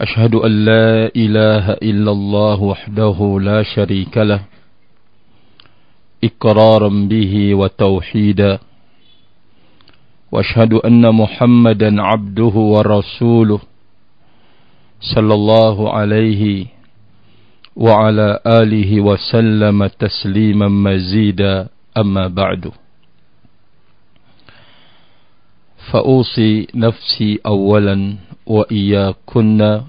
أشهد أن لا إله إلا الله وحده لا شريك له إقرارا به وتوحيدا وأشهد أن محمدا عبده ورسوله صلى الله عليه وعلى آله وسلم تسليما مزيدا. أما بعد فأوصي نفسي أولا وإياكن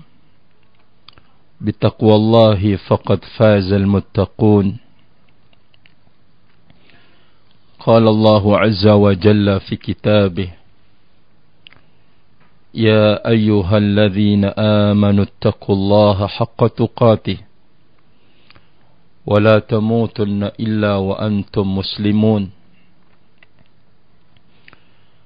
بتقوى الله فقد فاز المتقون. قال الله عز وجل في كتابه يا أيها الذين آمنوا اتقوا الله حق تقاته ولا تموتن إلا وأنتم مسلمون.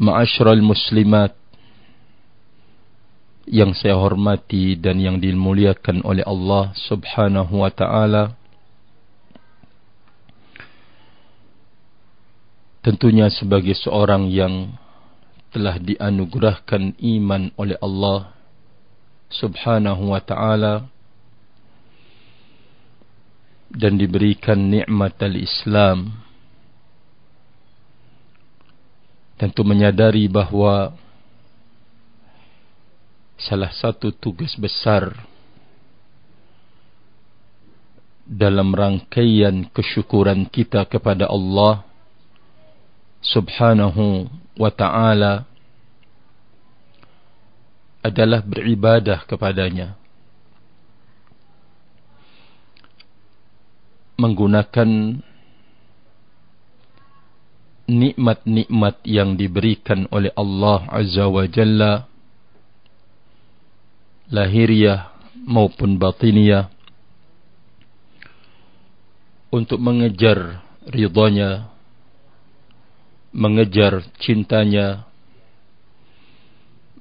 Ma'asyiral muslimat yang saya hormati dan yang dimuliakan oleh Allah Subhanahu wa taala. Tentunya sebagai seorang yang telah dianugerahkan iman oleh Allah Subhanahu wa taala dan diberikan nikmat al-Islam tentu menyadari bahawa salah satu tugas besar dalam rangkaian kesyukuran kita kepada Allah subhanahu wa ta'ala adalah beribadah kepadanya. Menggunakan nikmat-nikmat yang diberikan oleh Allah Azza wa Jalla lahiriah maupun batiniah untuk mengejar ridhanya mengejar cintanya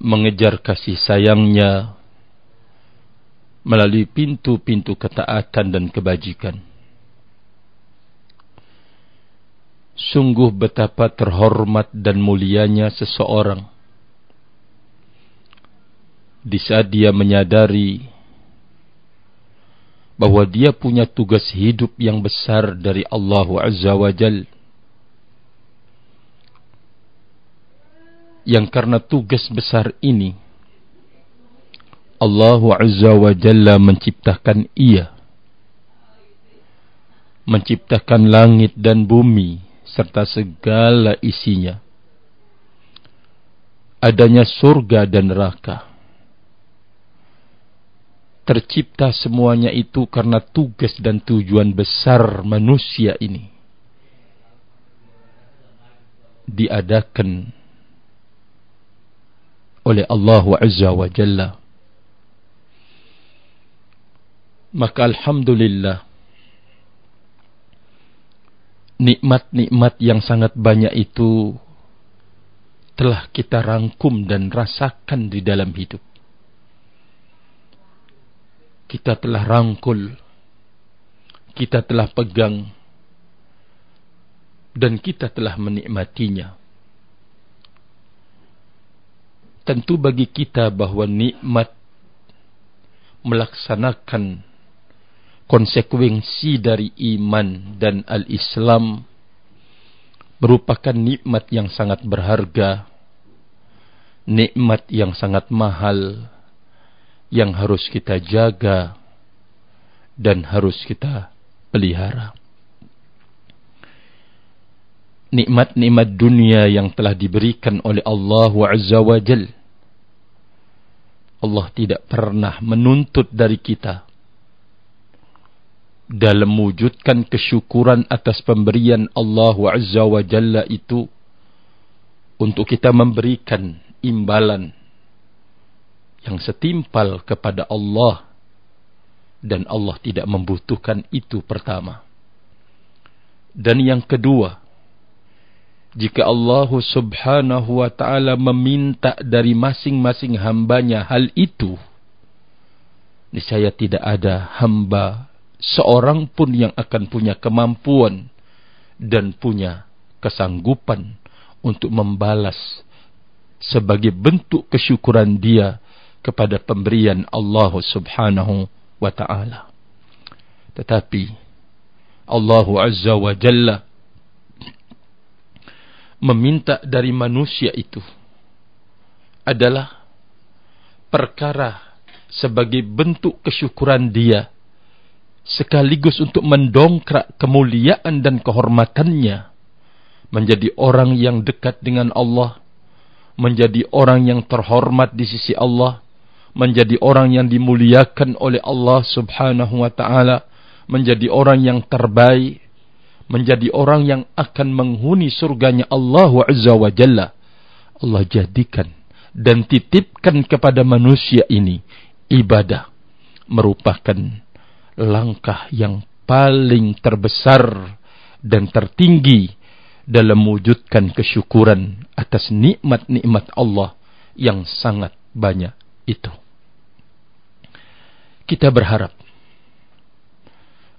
mengejar kasih sayangnya melalui pintu-pintu ketaatan dan kebajikan Sungguh betapa terhormat dan mulianya seseorang. Di saat dia menyadari bahawa dia punya tugas hidup yang besar dari Allah Azza wa Jal. Yang karena tugas besar ini Allah Azza wa Jalla menciptakan ia. Menciptakan langit dan bumi serta segala isinya. Adanya surga dan neraka. Tercipta semuanya itu karena tugas dan tujuan besar manusia ini. Diadakan oleh Allah Azza wa Jalla. Maka Alhamdulillah nikmat-nikmat yang sangat banyak itu telah kita rangkum dan rasakan di dalam hidup. Kita telah rangkul, kita telah pegang, dan kita telah menikmatinya. Tentu bagi kita bahawa nikmat melaksanakan konsekuensi dari iman dan al-Islam merupakan nikmat yang sangat berharga, nikmat yang sangat mahal, yang harus kita jaga dan harus kita pelihara. Nikmat-nikmat dunia yang telah diberikan oleh Allah Azza wa Jal. Allah tidak pernah menuntut dari kita dalam mewujudkan kesyukuran atas pemberian Allah Azza wa Jalla itu untuk kita memberikan imbalan yang setimpal kepada Allah dan Allah tidak membutuhkan itu pertama. Dan yang kedua, jika Allah subhanahu wa ta'ala meminta dari masing-masing hambanya hal itu, niscaya tidak ada hamba seorang pun yang akan punya kemampuan dan punya kesanggupan untuk membalas sebagai bentuk kesyukuran dia kepada pemberian Allah subhanahu wa ta'ala. Tetapi Allah Azza wa Jalla meminta dari manusia itu adalah perkara sebagai bentuk kesyukuran dia sekaligus untuk mendongkrak kemuliaan dan kehormatannya menjadi orang yang dekat dengan Allah menjadi orang yang terhormat di sisi Allah menjadi orang yang dimuliakan oleh Allah Subhanahu wa taala, menjadi orang yang terbaik, menjadi orang yang akan menghuni surganya Allah Azza wa Jalla. Allah jadikan dan titipkan kepada manusia ini ibadah merupakan langkah yang paling terbesar dan tertinggi dalam mewujudkan kesyukuran atas nikmat-nikmat Allah yang sangat banyak itu. Kita berharap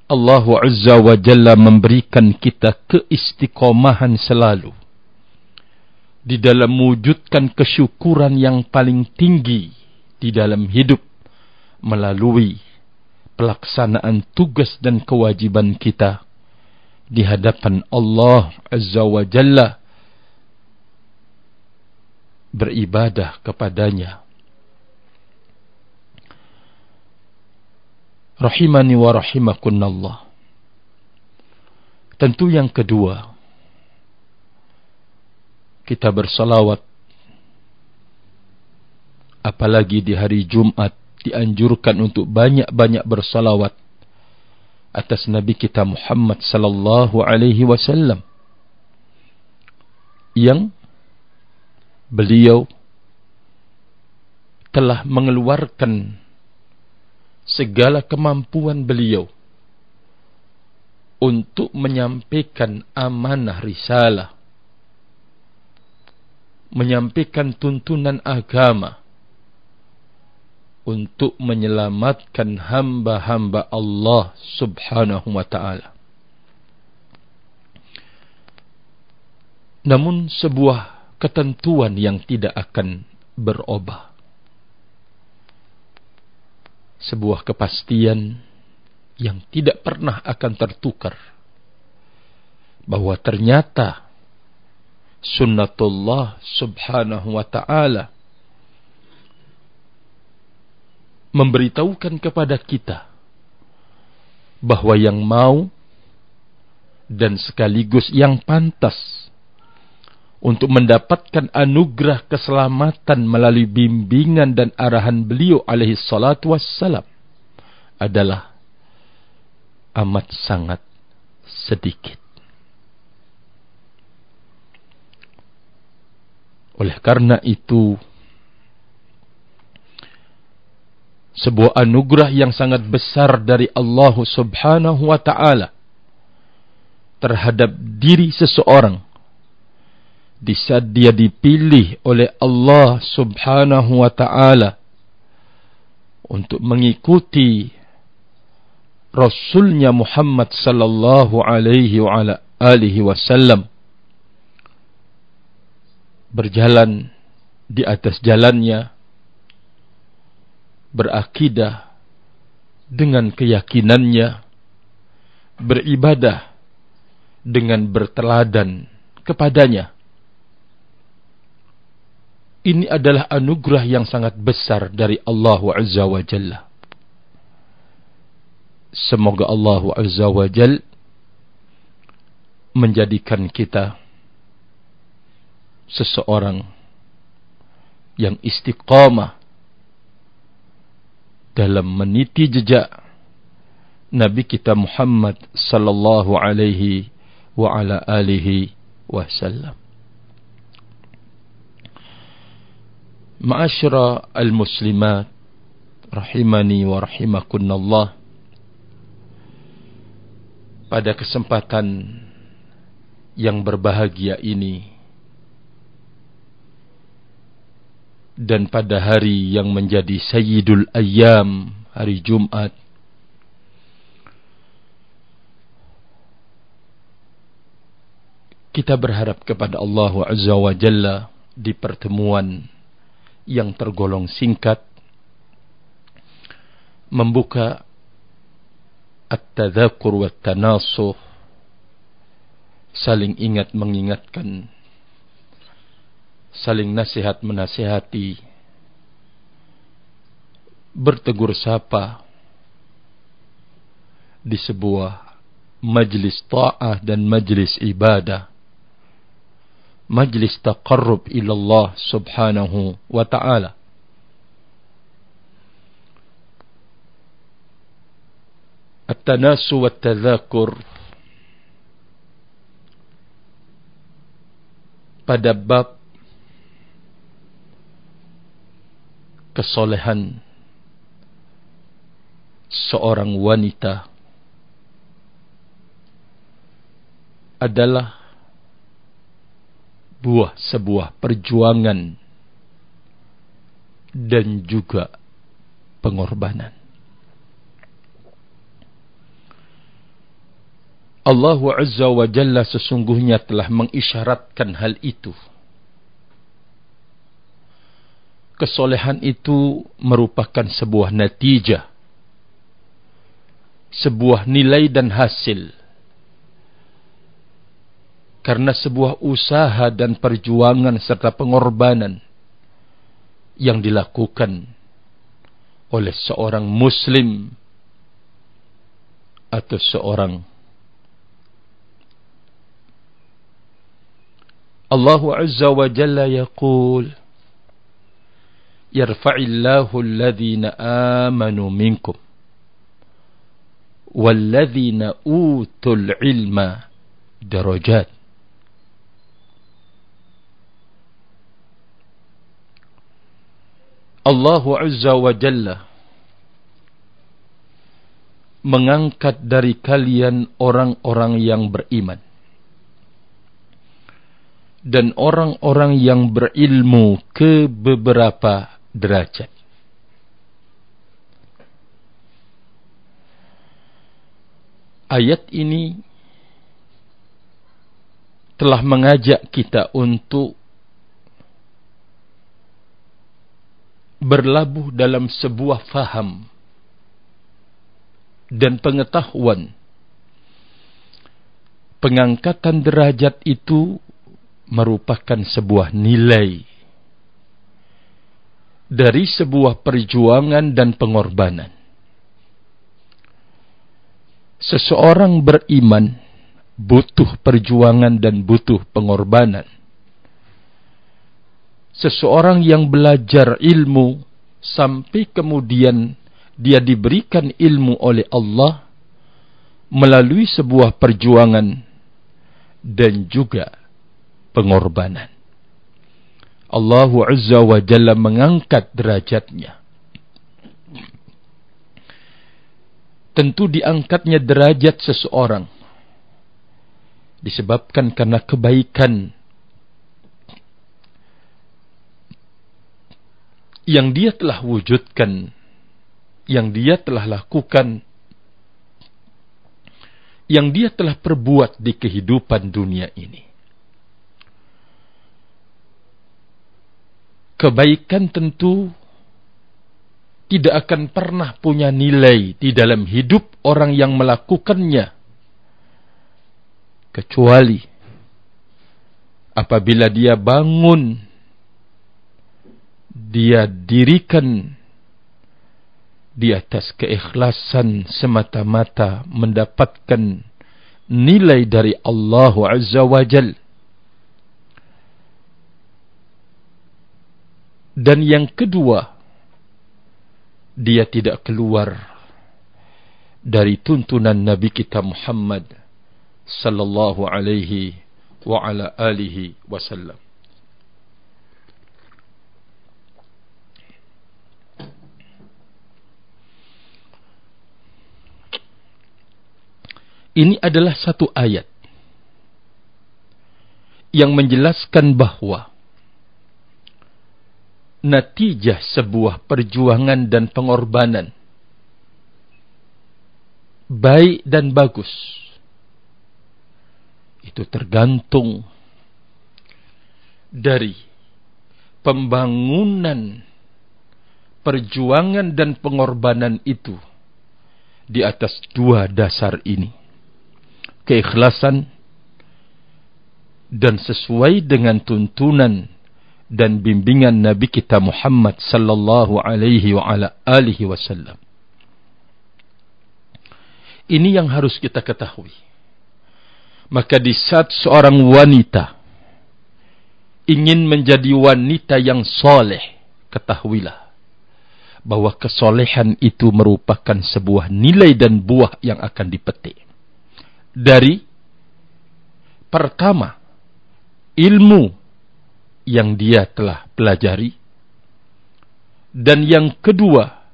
Allah Azza wa Jalla memberikan kita keistiqomahan selalu di dalam mewujudkan kesyukuran yang paling tinggi di dalam hidup melalui pelaksanaan tugas dan kewajiban kita di hadapan Allah Azza wa Jalla. Beribadah kepadanya. Rahimani wa rahimakunallah. Tentu yang kedua, kita bersalawat apalagi di hari Jumat dianjurkan untuk banyak-banyak bersalawat atas Nabi kita Muhammad sallallahu alaihi wasallam yang beliau telah mengeluarkan segala kemampuan beliau untuk menyampaikan amanah risalah menyampaikan tuntunan agama untuk menyelamatkan hamba-hamba Allah Subhanahu wa taala. Namun sebuah ketentuan yang tidak akan berubah. Sebuah kepastian yang tidak pernah akan tertukar. Bahwa ternyata sunnatullah subhanahu wa ta'ala memberitahukan kepada kita bahwa yang mau dan sekaligus yang pantas untuk mendapatkan anugerah keselamatan melalui bimbingan dan arahan beliau alaihi salatu wassalam adalah amat sangat sedikit. Oleh karena itu, sebuah anugerah yang sangat besar dari Allah subhanahu wa ta'ala terhadap diri seseorang. Di saat dia dipilih oleh Allah Subhanahu wa taala untuk mengikuti Rasulnya Muhammad sallallahu alaihi wa ala alihi wasallam berjalan di atas jalannya berakidah dengan keyakinannya beribadah dengan berteladan kepadanya ini adalah anugerah yang sangat besar dari Allah Azza wa Jalla. Semoga Allah Azza wa Jalla menjadikan kita seseorang yang istiqamah dalam meniti jejak Nabi kita Muhammad sallallahu alaihi wa ala alihi wasallam. Ma'asyara al-muslimat rahimani wa rahimakunallah. Pada kesempatan yang berbahagia ini dan pada hari yang menjadi sayyidul ayyam hari Jumat kita berharap kepada Allah Azza wa Jalla di pertemuan yang tergolong singkat membuka at-tadzakur wa tanasuh saling ingat mengingatkan saling nasihat menasihati bertegur sapa di sebuah majlis ta'ah dan majlis ibadah majlis taqarrub ila Allah subhanahu wa ta'ala. At-tanasu wa tadhakur pada bab kesolehan seorang wanita adalah buah sebuah perjuangan dan juga pengorbanan. Allah Azza wa Jalla sesungguhnya telah mengisyaratkan hal itu. Kesolehan itu merupakan sebuah natijah. Sebuah nilai dan hasil karena sebuah usaha dan perjuangan serta pengorbanan yang dilakukan oleh seorang muslim atau seorang Allah Azza wa Jalla yaqul yarfa'illahu alladhina amanu minkum walladhina utul ilma darajat Allah Azza wa Jalla mengangkat dari kalian orang-orang yang beriman dan orang-orang yang berilmu ke beberapa derajat. Ayat ini telah mengajak kita untuk berlabuh dalam sebuah faham dan pengetahuan pengangkatan derajat itu merupakan sebuah nilai dari sebuah perjuangan dan pengorbanan seseorang beriman butuh perjuangan dan butuh pengorbanan seseorang yang belajar ilmu sampai kemudian dia diberikan ilmu oleh Allah melalui sebuah perjuangan dan juga pengorbanan. Allah Azza wa Jalla mengangkat derajatnya. Tentu diangkatnya derajat seseorang disebabkan karena kebaikan yang dia telah wujudkan, yang dia telah lakukan, yang dia telah perbuat di kehidupan dunia ini. Kebaikan tentu tidak akan pernah punya nilai di dalam hidup orang yang melakukannya. Kecuali apabila dia bangun dia dirikan di atas keikhlasan semata-mata mendapatkan nilai dari Allah Azza wa Jal. Dan yang kedua, dia tidak keluar dari tuntunan Nabi kita Muhammad sallallahu alaihi wa ala alihi wasallam. Ini adalah satu ayat yang menjelaskan bahawa natijah sebuah perjuangan dan pengorbanan. Baik dan bagus. Itu tergantung dari pembangunan perjuangan dan pengorbanan itu di atas dua dasar ini. Keikhlasan dan sesuai dengan tuntunan dan bimbingan Nabi kita Muhammad sallallahu alaihi wa ala alihi wasallam. Ini yang harus kita ketahui. Maka di saat seorang wanita ingin menjadi wanita yang soleh, ketahuilah bahwa kesolehan itu merupakan sebuah nilai dan buah yang akan dipetik dari pertama ilmu yang dia telah pelajari. Dan yang kedua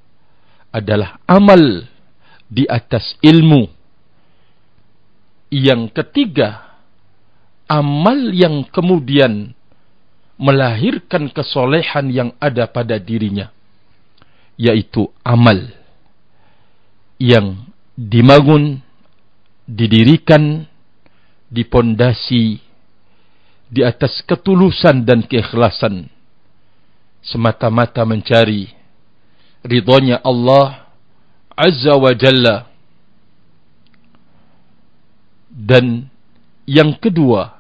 adalah amal di atas ilmu. Yang ketiga amal yang kemudian melahirkan kesolehan yang ada pada dirinya yaitu amal yang dibangun didirikan di pondasi di atas ketulusan dan keikhlasan semata-mata mencari ridhonya Allah Azza wa Jalla dan yang kedua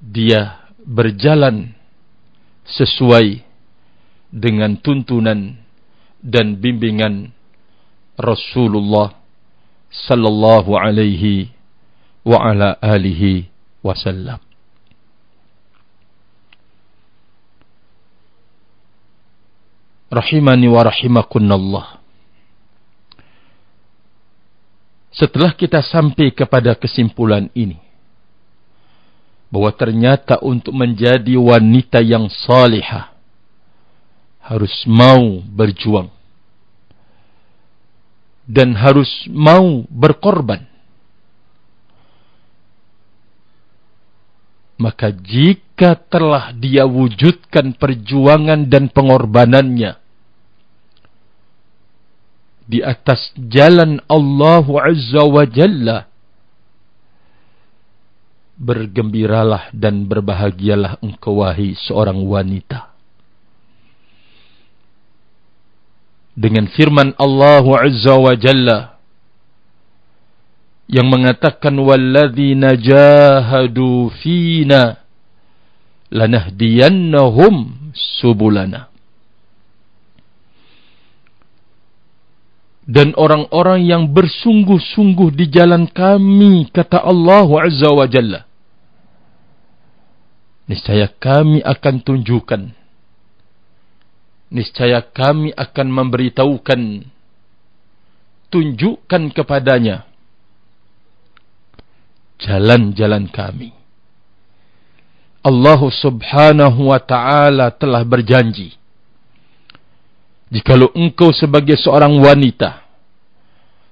dia berjalan sesuai dengan tuntunan dan bimbingan Rasulullah sallallahu alaihi wa ala alihi wasallam. Rahimani wa rahimakunallah. Setelah kita sampai kepada kesimpulan ini, bahwa ternyata untuk menjadi wanita yang salihah, harus mau berjuang dan harus mau berkorban. Maka jika telah dia wujudkan perjuangan dan pengorbanannya di atas jalan Allah Azza wa Jalla, bergembiralah dan berbahagialah engkau wahai seorang wanita. dengan firman Allah Azza wa Jalla yang mengatakan walladzina jahadu fina lanahdiyannahum subulana dan orang-orang yang bersungguh-sungguh di jalan kami kata Allah Azza wa Jalla. Niscaya kami akan tunjukkan. Niscaya kami akan memberitahukan. Tunjukkan kepadanya jalan-jalan kami. Allah subhanahu wa ta'ala telah berjanji jikalau engkau sebagai seorang wanita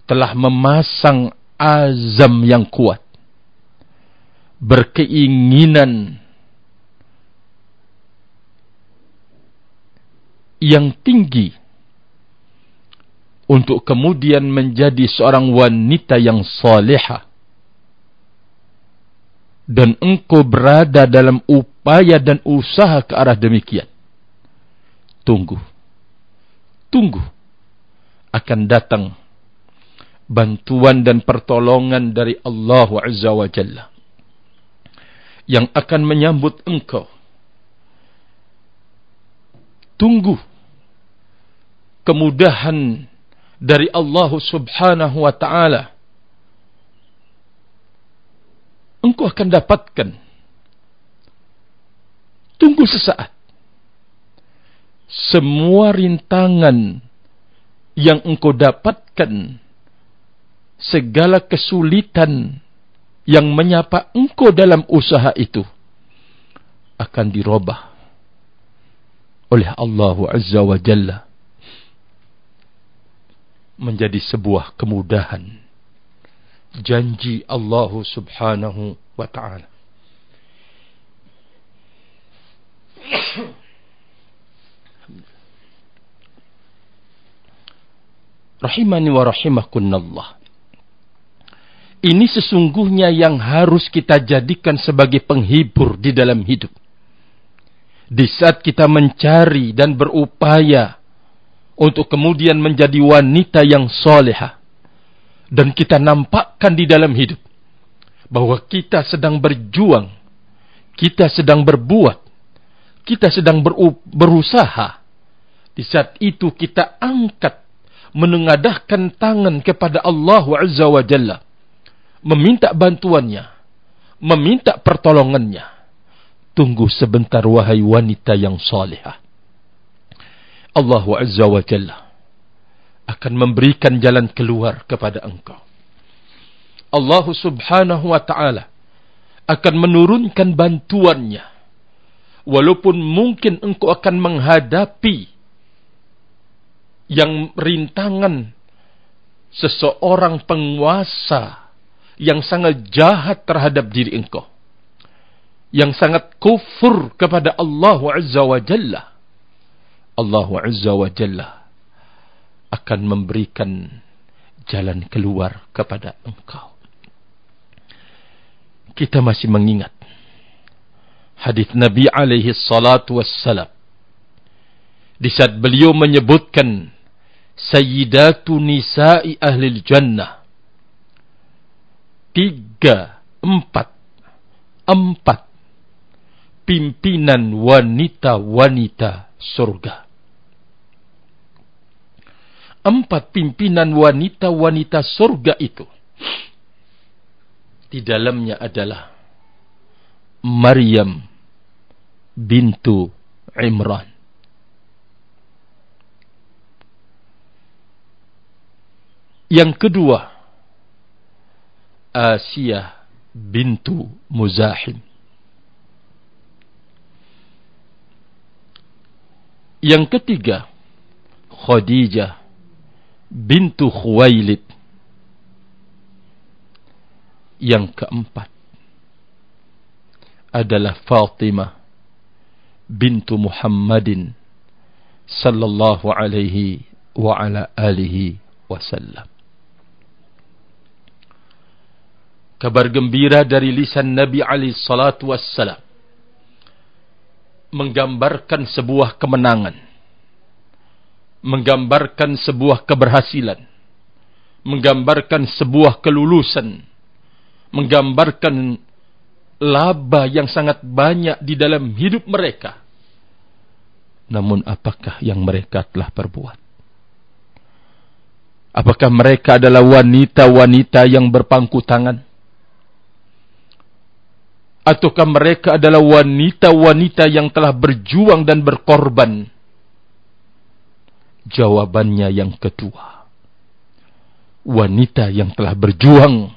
telah memasang azam yang kuat berkeinginan yang tinggi untuk kemudian menjadi seorang wanita yang salihah dan engkau berada dalam upaya dan usaha ke arah demikian tunggu tunggu akan datang bantuan dan pertolongan dari Allah Azza wa Jalla yang akan menyambut engkau. Tunggu kemudahan dari Allah Subhanahu wa taala. Engkau akan dapatkan. Tunggu sesaat semua rintangan yang engkau dapatkan segala kesulitan yang menyapa engkau dalam usaha itu akan dirubah oleh Allah Azza wa Jalla menjadi sebuah kemudahan. Janji Allah Subhanahu wa taala Rahimani wa rahimakunallah. Ini sesungguhnya yang harus kita jadikan sebagai penghibur di dalam hidup. Di saat kita mencari dan berupaya untuk kemudian menjadi wanita yang soleha dan kita nampakkan di dalam hidup bahwa kita sedang berjuang kita sedang berbuat kita sedang berusaha. Di saat itu kita angkat menengadahkan tangan kepada Allah Azza wa Jalla. Meminta bantuannya. Meminta pertolongannya. Tunggu sebentar wahai wanita yang salihah. Allah Azza wa Jalla akan memberikan jalan keluar kepada engkau. Allah Subhanahu wa taala akan menurunkan bantuannya. Walaupun mungkin engkau akan menghadapi yang rintangan seseorang penguasa yang sangat jahat terhadap diri engkau yang sangat kufur kepada Allah Azza wa Jalla Allah Azza wa Jalla akan memberikan jalan keluar kepada engkau. Kita masih mengingat hadis Nabi alaihi salatu wassalam di saat beliau menyebutkan sayyidatu nisa'i ahli jannah tiga empat empat pimpinan wanita-wanita surga. Empat pimpinan wanita-wanita surga itu. Di dalamnya adalah Maryam bintu Imran. Yang kedua, Asia bintu Muzahim. Yang ketiga, Khadijah bintu Khuwailid. Yang keempat adalah Fatimah bintu Muhammadin sallallahu alaihi wa ala alihi wasallam. Kabar gembira dari lisan Nabi alaihi salatu wassalam menggambarkan sebuah kemenangan, menggambarkan sebuah keberhasilan, menggambarkan sebuah kelulusan, menggambarkan laba yang sangat banyak di dalam hidup mereka. Namun apakah yang mereka telah perbuat? Apakah mereka adalah wanita-wanita yang berpangku tangan? Ataukah mereka adalah wanita-wanita yang telah berjuang dan berkorban? Jawabannya yang kedua. Wanita yang telah berjuang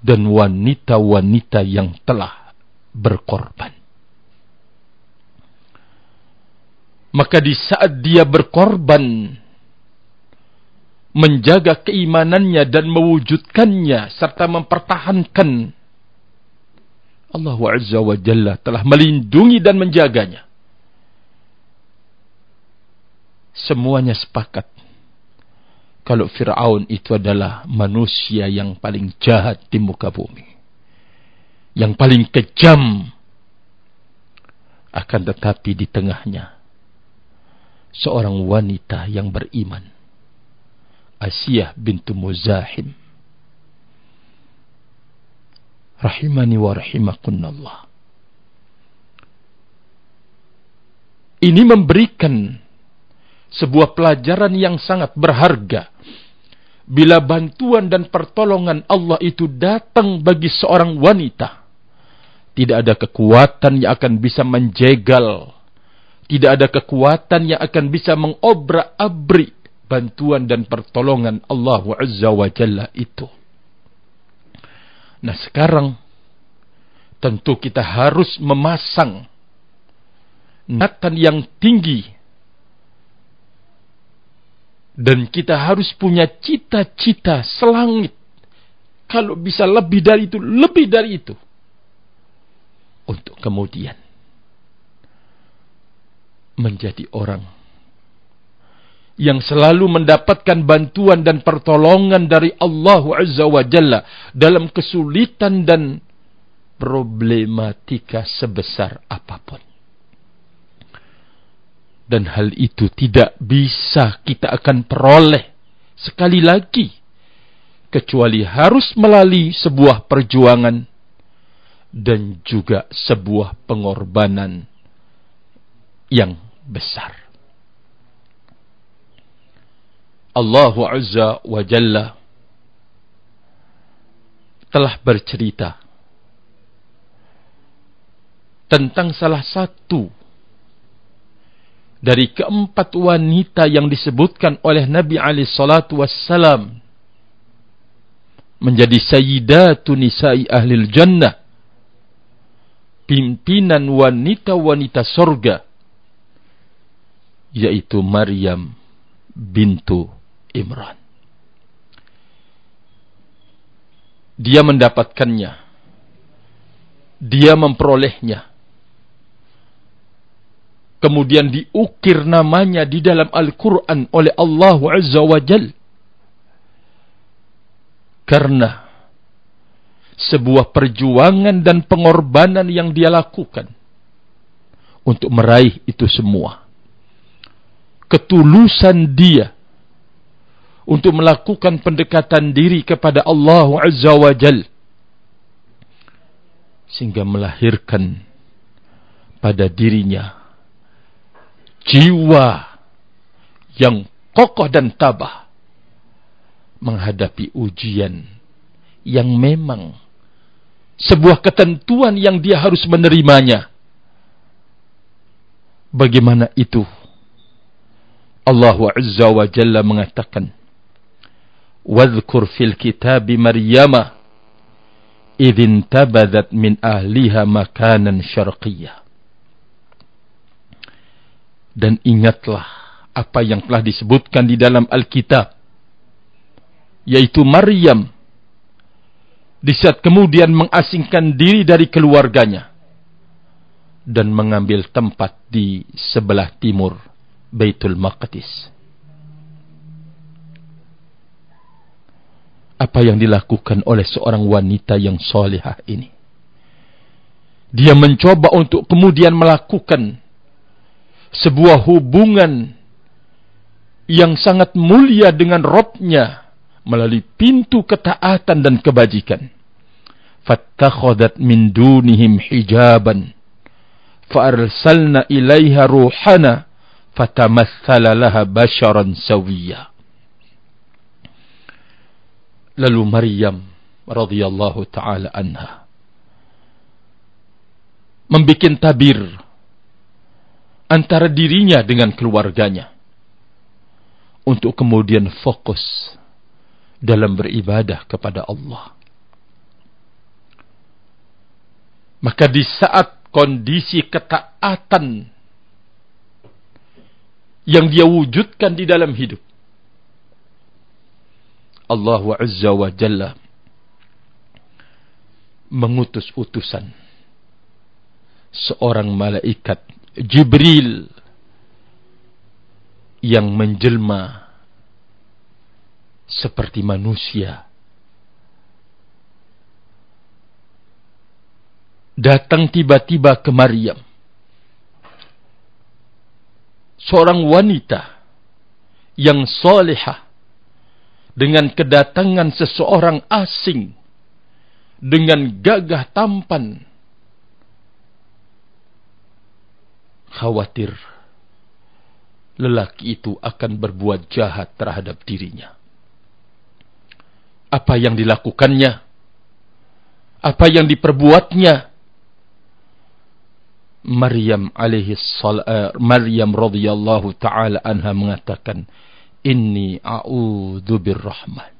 dan wanita-wanita yang telah berkorban. Maka di saat dia berkorban menjaga keimanannya dan mewujudkannya serta mempertahankan Allah Azza wa Jalla telah melindungi dan menjaganya. Semuanya sepakat. Kalau Fir'aun itu adalah manusia yang paling jahat di muka bumi. Yang paling kejam. Akan tetapi di tengahnya. Seorang wanita yang beriman. Asiyah bintu Muzahim rahimani wa rahimakunallah. ini memberikan sebuah pelajaran yang sangat berharga. Bila bantuan dan pertolongan Allah itu datang bagi seorang wanita, tidak ada kekuatan yang akan bisa menjegal, tidak ada kekuatan yang akan bisa mengobrak-abrik bantuan dan pertolongan Allah Azza wa Jalla itu. Nah sekarang, tentu kita harus memasang natan yang tinggi dan kita harus punya cita-cita selangit. Kalau bisa lebih dari itu, lebih dari itu. Untuk kemudian menjadi orang yang selalu mendapatkan bantuan dan pertolongan dari Allah Azza wa Jalla dalam kesulitan dan problematika sebesar apapun dan hal itu tidak bisa kita akan peroleh sekali lagi kecuali harus melalui sebuah perjuangan dan juga sebuah pengorbanan yang besar. Allah Azza wa Jalla telah bercerita tentang salah satu dari keempat wanita yang disebutkan oleh Nabi alaihi salatu wassalam menjadi sayyidatu nisa'i ahli jannah pimpinan wanita-wanita surga yaitu Maryam bintu Imran dia mendapatkannya dia memperolehnya kemudian diukir namanya di dalam Al-Quran oleh Allah Azza wa Jal. Karena sebuah perjuangan dan pengorbanan yang dia lakukan untuk meraih itu semua. Ketulusan dia untuk melakukan pendekatan diri kepada Allah Azza wa Jal. Sehingga melahirkan pada dirinya jiwa yang kokoh dan tabah menghadapi ujian yang memang sebuah ketentuan yang dia harus menerimanya. Bagaimana itu? Allah Azza wa Jalla mengatakan, "Wadhkur fil kitab Maryam idh intabadat min ahliha makanan syarqiyyah." dan ingatlah apa yang telah disebutkan di dalam Alkitab yaitu Maryam di saat kemudian mengasingkan diri dari keluarganya dan mengambil tempat di sebelah timur Baitul Maqdis apa yang dilakukan oleh seorang wanita yang solehah ini dia mencoba untuk kemudian melakukan sebuah hubungan yang sangat mulia dengan Robnya melalui pintu ketaatan dan kebajikan. Fattakhadat min dunihim hijaban fa'arsalna ilaiha ruhana fatamassala laha basharan sawiyya. Lalu Maryam radhiyallahu taala anha membikin tabir antara dirinya dengan keluarganya untuk kemudian fokus dalam beribadah kepada Allah. Maka di saat kondisi ketaatan yang dia wujudkan di dalam hidup, Allah Azza wa Jalla mengutus utusan seorang malaikat Jibril yang menjelma seperti manusia. Datang tiba-tiba ke Maryam. Seorang wanita yang solehah dengan kedatangan seseorang asing dengan gagah tampan khawatir lelaki itu akan berbuat jahat terhadap dirinya. Apa yang dilakukannya? Apa yang diperbuatnya? Maryam alaihi salam uh, Maryam radhiyallahu taala anha mengatakan inni a'udzu birrahman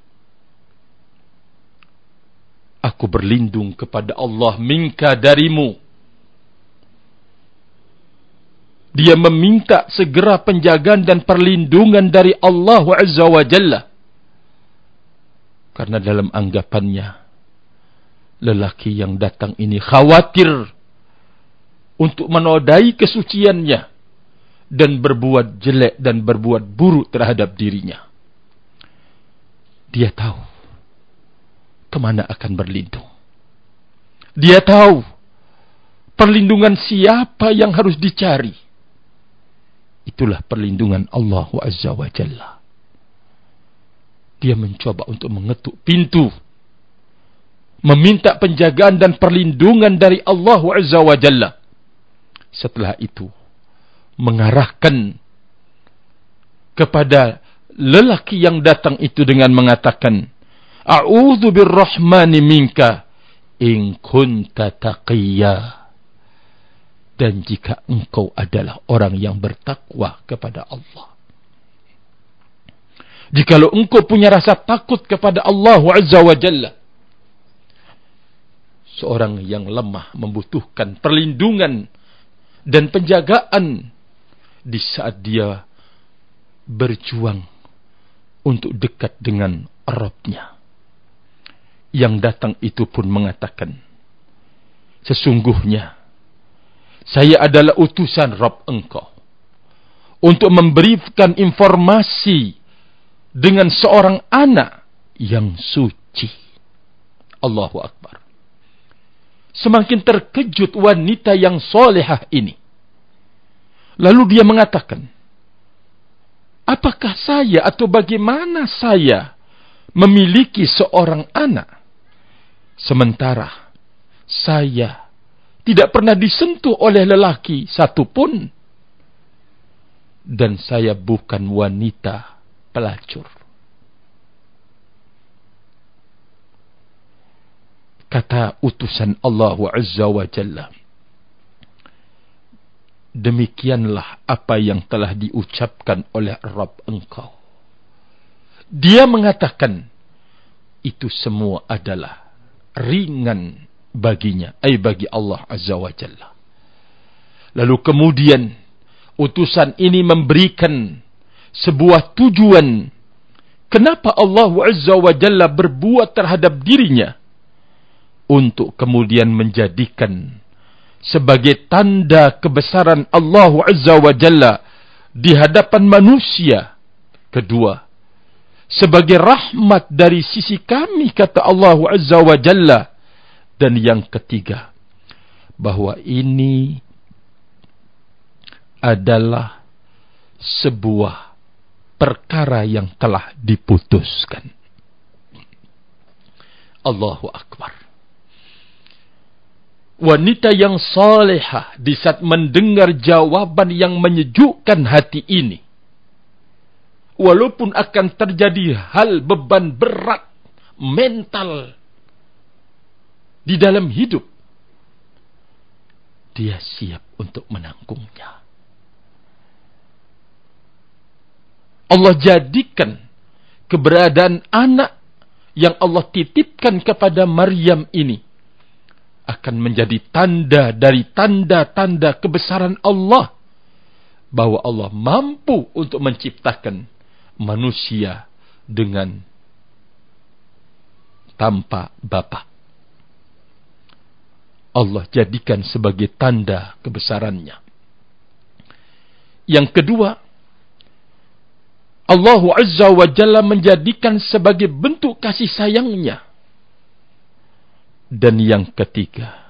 Aku berlindung kepada Allah minka darimu. Dia meminta segera penjagaan dan perlindungan dari Allah Azza wa Jalla. Karena dalam anggapannya lelaki yang datang ini khawatir untuk menodai kesuciannya dan berbuat jelek dan berbuat buruk terhadap dirinya. Dia tahu kemana akan berlindung. Dia tahu perlindungan siapa yang harus dicari. Itulah perlindungan Allah Azza wa Jalla. Dia mencoba untuk mengetuk pintu. Meminta penjagaan dan perlindungan dari Allah Azza wa Jalla setelah itu mengarahkan kepada lelaki yang datang itu dengan mengatakan a'udzu birrahmani minka in kunta taqiyya. Dan jika engkau adalah orang yang bertakwa kepada Allah. Jikalau engkau punya rasa takut kepada Allah azza wa jalla seorang yang lemah membutuhkan perlindungan dan penjagaan di saat dia berjuang untuk dekat dengan Rabbnya. Yang datang itu pun mengatakan, Sesungguhnya, saya adalah utusan Rabb engkau untuk memberikan informasi dengan seorang anak yang suci. Allahu Akbar semakin terkejut wanita yang solehah ini. Lalu dia mengatakan, Apakah saya atau bagaimana saya memiliki seorang anak? Sementara saya tidak pernah disentuh oleh lelaki satupun. Dan saya bukan wanita pelacur. kata utusan Allah Azza wa Jalla. Demikianlah apa yang telah diucapkan oleh Rabb engkau. Dia mengatakan, itu semua adalah ringan baginya, ay bagi Allah Azza wa Jalla. Lalu kemudian, utusan ini memberikan sebuah tujuan kenapa Allah Azza wa Jalla berbuat terhadap dirinya untuk kemudian menjadikan sebagai tanda kebesaran Allah Azza wa Jalla di hadapan manusia. Kedua, sebagai rahmat dari sisi kami kata Allah Azza wa Jalla. Dan yang ketiga, bahwa ini adalah sebuah perkara yang telah diputuskan. Allahu Akbar wanita yang salehah di saat mendengar jawaban yang menyejukkan hati ini. Walaupun akan terjadi hal beban berat mental di dalam hidup dia siap untuk menanggungnya. Allah jadikan keberadaan anak yang Allah titipkan kepada Maryam ini akan menjadi tanda dari tanda-tanda kebesaran Allah bahwa Allah mampu untuk menciptakan manusia dengan tanpa bapa. Allah jadikan sebagai tanda kebesarannya. Yang kedua, Allah Azza wa Jalla menjadikan sebagai bentuk kasih sayangnya dan yang ketiga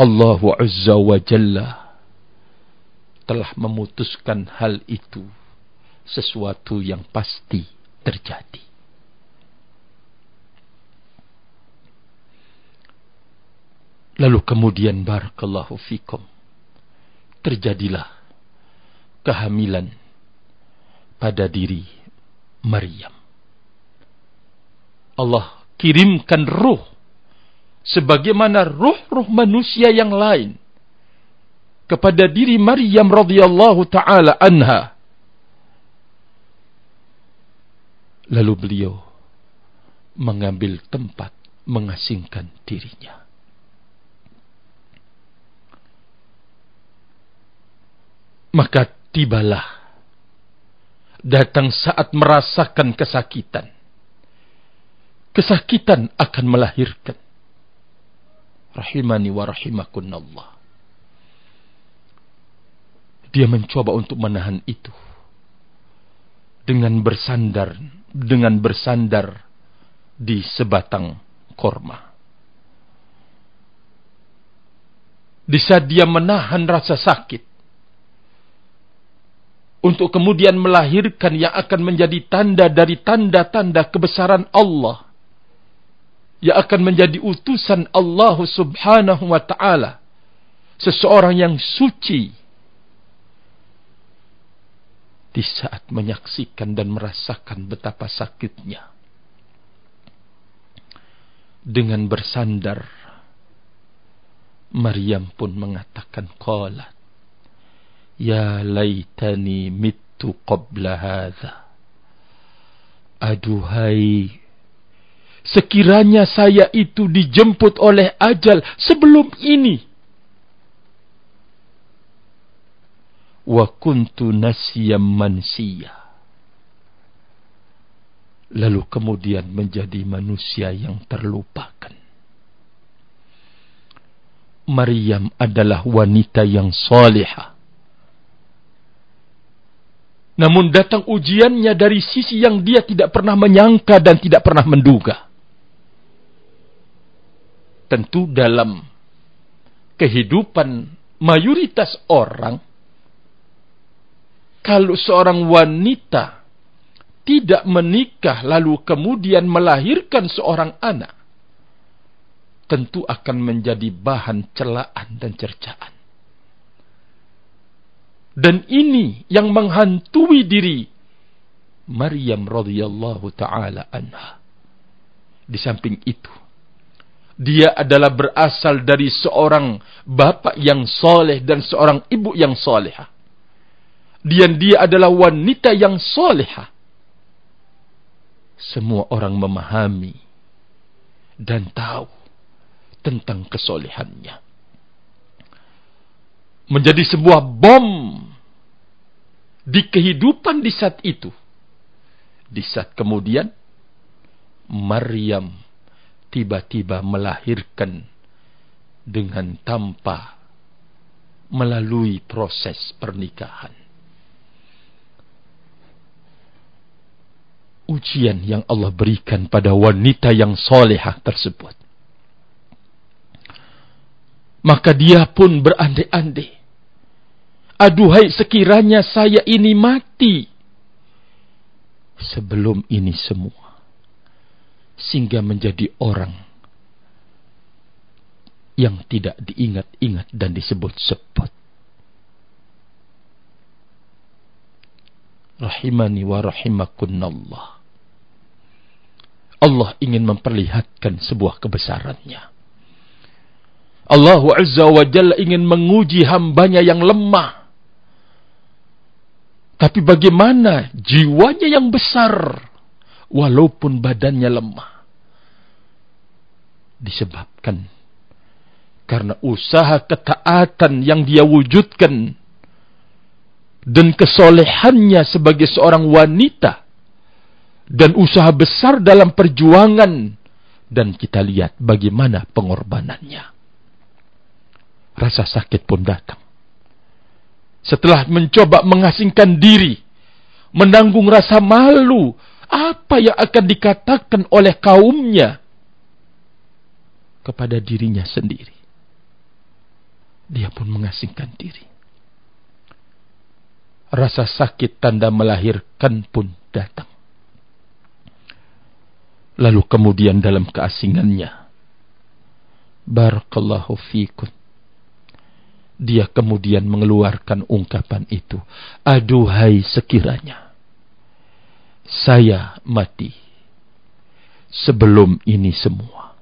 Allah Azza wa Jalla telah memutuskan hal itu sesuatu yang pasti terjadi lalu kemudian barakallahu fikum terjadilah kehamilan pada diri Maryam. Allah kirimkan ruh sebagaimana ruh-ruh manusia yang lain kepada diri Maryam radhiyallahu taala anha. Lalu beliau mengambil tempat mengasingkan dirinya. Maka tibalah datang saat merasakan kesakitan. Kesakitan akan melahirkan. Rahimani wa rahimakunallah. Dia mencoba untuk menahan itu. Dengan bersandar, dengan bersandar di sebatang korma. Di saat dia menahan rasa sakit, untuk kemudian melahirkan yang akan menjadi tanda dari tanda-tanda kebesaran Allah yang akan menjadi utusan Allah Subhanahu wa taala seseorang yang suci di saat menyaksikan dan merasakan betapa sakitnya dengan bersandar Maryam pun mengatakan qalat Ya laitani mittu qabla hadha. Aduhai. Sekiranya saya itu dijemput oleh ajal sebelum ini. Wa kuntu nasyam mansiya. Lalu kemudian menjadi manusia yang terlupakan. Maryam adalah wanita yang salihah. Namun datang ujiannya dari sisi yang dia tidak pernah menyangka dan tidak pernah menduga. Tentu dalam kehidupan mayoritas orang, kalau seorang wanita tidak menikah lalu kemudian melahirkan seorang anak, tentu akan menjadi bahan celaan dan cercaan. Dan ini yang menghantui diri Maryam radhiyallahu taala anha. Di samping itu, dia adalah berasal dari seorang bapa yang soleh dan seorang ibu yang soleha. Dan dia adalah wanita yang soleha. Semua orang memahami dan tahu tentang kesolehannya menjadi sebuah bom di kehidupan di saat itu. Di saat kemudian Maryam tiba-tiba melahirkan dengan tanpa melalui proses pernikahan. Ujian yang Allah berikan pada wanita yang solehah tersebut. Maka dia pun berandai-andai Aduhai sekiranya saya ini mati. Sebelum ini semua. Sehingga menjadi orang. Yang tidak diingat-ingat dan disebut-sebut. Rahimani wa rahimakunallah. Allah ingin memperlihatkan sebuah kebesarannya. Allah Azza wa Jalla ingin menguji hambanya yang lemah. Tapi bagaimana jiwanya yang besar walaupun badannya lemah? Disebabkan karena usaha ketaatan yang dia wujudkan dan kesolehannya sebagai seorang wanita dan usaha besar dalam perjuangan dan kita lihat bagaimana pengorbanannya. Rasa sakit pun datang setelah mencoba mengasingkan diri, menanggung rasa malu, apa yang akan dikatakan oleh kaumnya kepada dirinya sendiri. Dia pun mengasingkan diri. Rasa sakit tanda melahirkan pun datang. Lalu kemudian dalam keasingannya. Barakallahu fikum dia kemudian mengeluarkan ungkapan itu. Aduhai sekiranya saya mati sebelum ini semua.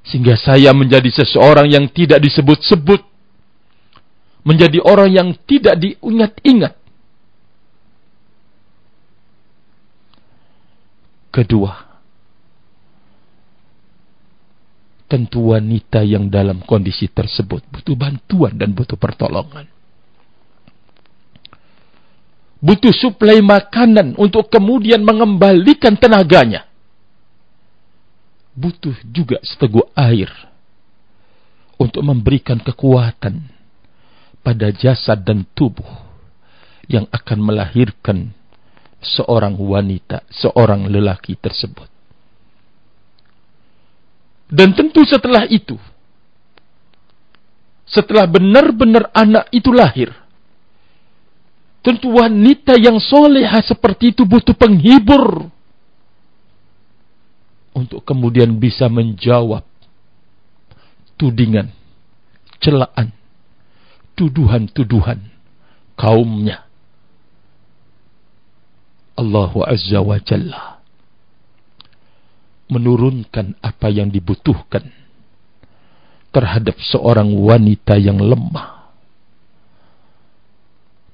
Sehingga saya menjadi seseorang yang tidak disebut-sebut. Menjadi orang yang tidak diingat-ingat. Kedua, tentu wanita yang dalam kondisi tersebut butuh bantuan dan butuh pertolongan. Butuh suplai makanan untuk kemudian mengembalikan tenaganya. Butuh juga seteguk air untuk memberikan kekuatan pada jasad dan tubuh yang akan melahirkan seorang wanita, seorang lelaki tersebut. Dan tentu setelah itu, setelah benar-benar anak itu lahir, tentu wanita yang soleha seperti itu butuh penghibur untuk kemudian bisa menjawab tudingan, celaan, tuduhan-tuduhan kaumnya. Allah Azza wa Jalla menurunkan apa yang dibutuhkan terhadap seorang wanita yang lemah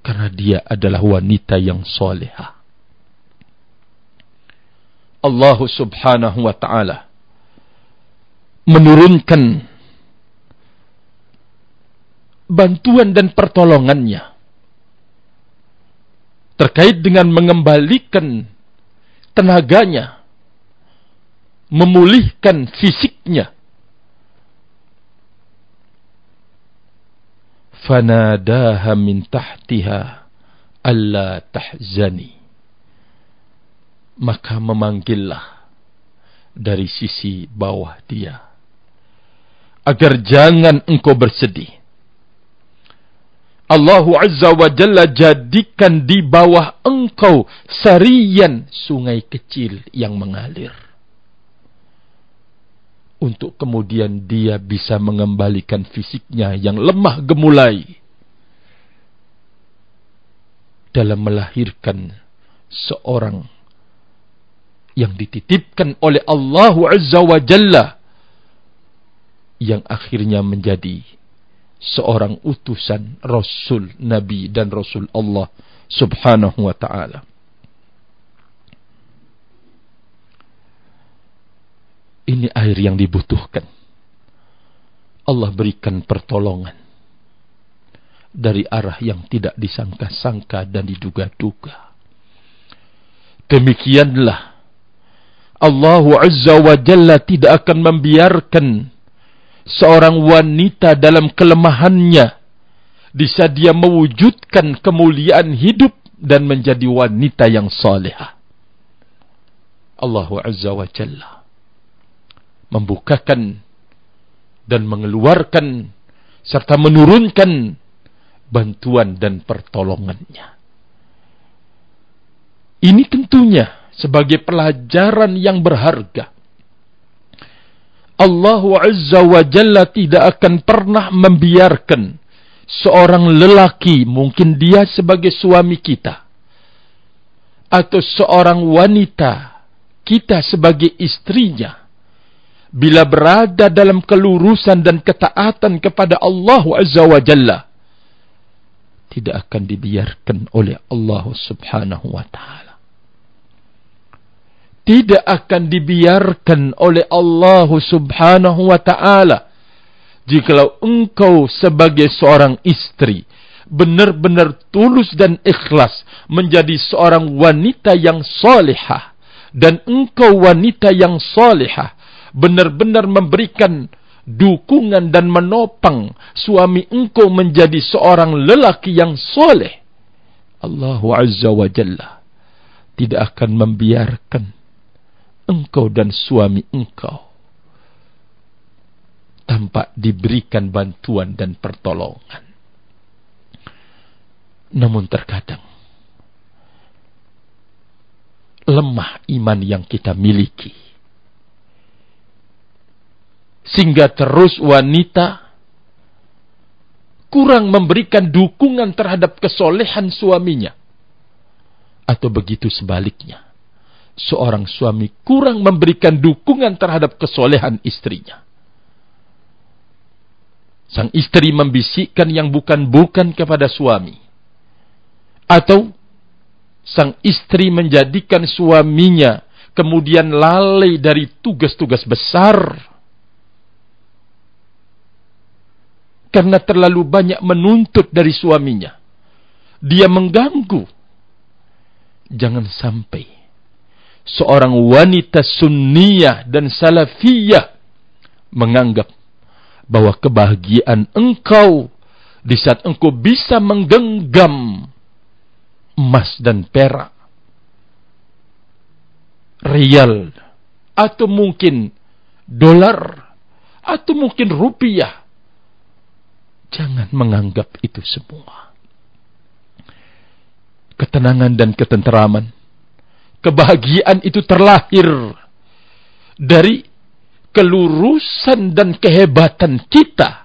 karena dia adalah wanita yang soleha. Allah subhanahu wa ta'ala menurunkan bantuan dan pertolongannya terkait dengan mengembalikan tenaganya memulihkan fisiknya. Fanadaha min tahtiha alla tahzani. Maka memanggillah dari sisi bawah dia. Agar jangan engkau bersedih. Allah Azza wa Jalla jadikan di bawah engkau sarian sungai kecil yang mengalir untuk kemudian dia bisa mengembalikan fisiknya yang lemah gemulai dalam melahirkan seorang yang dititipkan oleh Allah Azza wa Jalla yang akhirnya menjadi seorang utusan Rasul Nabi dan Rasul Allah Subhanahu wa Ta'ala. Ini air yang dibutuhkan. Allah berikan pertolongan dari arah yang tidak disangka-sangka dan diduga-duga. Demikianlah Allah Azza wa Jalla tidak akan membiarkan seorang wanita dalam kelemahannya bisa dia mewujudkan kemuliaan hidup dan menjadi wanita yang salihah. Allah Azza wa Jalla membukakan dan mengeluarkan serta menurunkan bantuan dan pertolongannya. Ini tentunya sebagai pelajaran yang berharga. Allah Azza wa Jalla tidak akan pernah membiarkan seorang lelaki, mungkin dia sebagai suami kita, atau seorang wanita, kita sebagai istrinya, bila berada dalam kelurusan dan ketaatan kepada Allah Azza wa Jalla tidak akan dibiarkan oleh Allah Subhanahu wa taala. Tidak akan dibiarkan oleh Allah Subhanahu wa taala jikalau engkau sebagai seorang istri benar-benar tulus dan ikhlas menjadi seorang wanita yang salihah dan engkau wanita yang salihah benar-benar memberikan dukungan dan menopang suami engkau menjadi seorang lelaki yang soleh. Allah Azza wa Jalla tidak akan membiarkan engkau dan suami engkau tanpa diberikan bantuan dan pertolongan. Namun terkadang lemah iman yang kita miliki sehingga terus wanita kurang memberikan dukungan terhadap kesolehan suaminya. Atau begitu sebaliknya. Seorang suami kurang memberikan dukungan terhadap kesolehan istrinya. Sang istri membisikkan yang bukan-bukan kepada suami. Atau sang istri menjadikan suaminya kemudian lalai dari tugas-tugas besar. Karena terlalu banyak menuntut dari suaminya. Dia mengganggu. Jangan sampai seorang wanita sunniyah dan salafiyah menganggap bahwa kebahagiaan engkau di saat engkau bisa menggenggam emas dan perak rial atau mungkin dolar atau mungkin rupiah jangan menganggap itu semua. Ketenangan dan ketenteraman kebahagiaan itu terlahir dari kelurusan dan kehebatan kita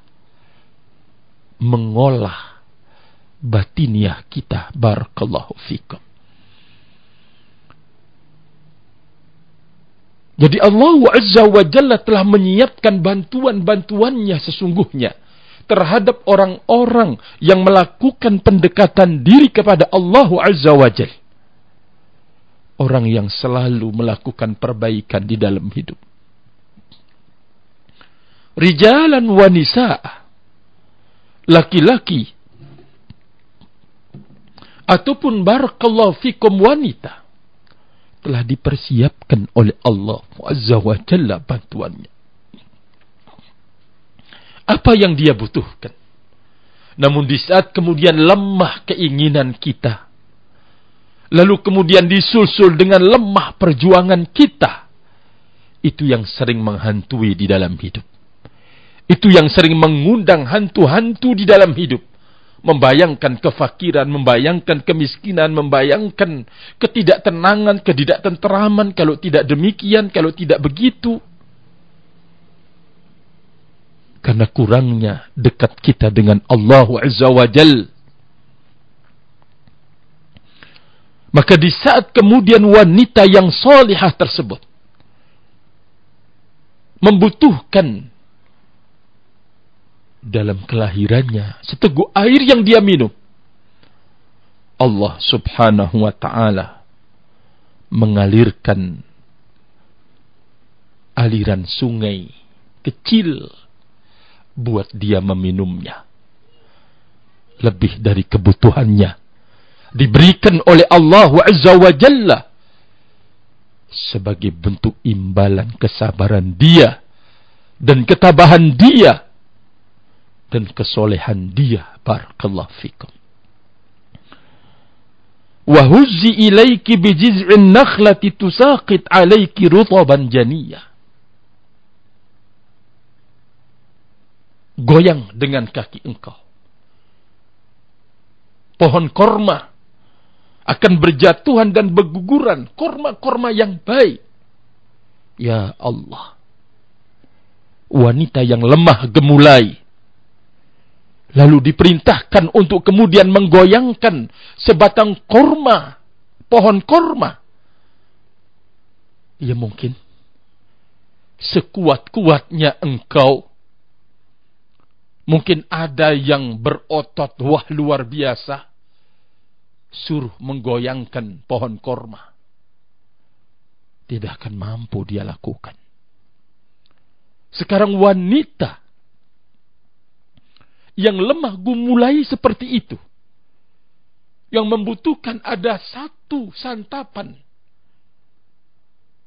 mengolah batiniah kita. Barakallahu fikum. Jadi Allah Azza wa Jalla telah menyiapkan bantuan-bantuannya sesungguhnya terhadap orang-orang yang melakukan pendekatan diri kepada Allah Azza wa Jalla. Orang yang selalu melakukan perbaikan di dalam hidup. Rijalan wa nisa. Laki-laki. Ataupun barakallahu fikum wanita. Telah dipersiapkan oleh Allah Azza wa Jalla bantuannya apa yang dia butuhkan namun di saat kemudian lemah keinginan kita lalu kemudian disulsul dengan lemah perjuangan kita itu yang sering menghantui di dalam hidup itu yang sering mengundang hantu-hantu di dalam hidup. Membayangkan kefakiran, membayangkan kemiskinan, membayangkan ketidaktenangan, ketidaktenteraman. Kalau tidak demikian, kalau tidak begitu. Karena kurangnya dekat kita dengan Allah Azza wa Jal. Maka di saat kemudian wanita yang solihah tersebut membutuhkan dalam kelahirannya seteguk air yang dia minum Allah Subhanahu wa taala mengalirkan aliran sungai kecil buat dia meminumnya. Lebih dari kebutuhannya. Diberikan oleh Allah Azza wa Jalla sebagai bentuk imbalan kesabaran dia dan ketabahan dia dan kesolehan dia. Barakallahu fikum. Wa huzzi ilayki bi jiz'in nakhlati tusaqit alayki rutaban janiyah goyang dengan kaki engkau pohon korma akan berjatuhan dan berguguran korma-korma yang baik ya Allah wanita yang lemah gemulai Lalu diperintahkan untuk kemudian menggoyangkan sebatang korma, pohon korma. Ya mungkin sekuat-kuatnya engkau. Mungkin ada yang berotot wah luar biasa. Suruh menggoyangkan pohon korma. Tidak akan mampu dia lakukan. Sekarang wanita yang lemah gumulai seperti itu. Yang membutuhkan ada satu santapan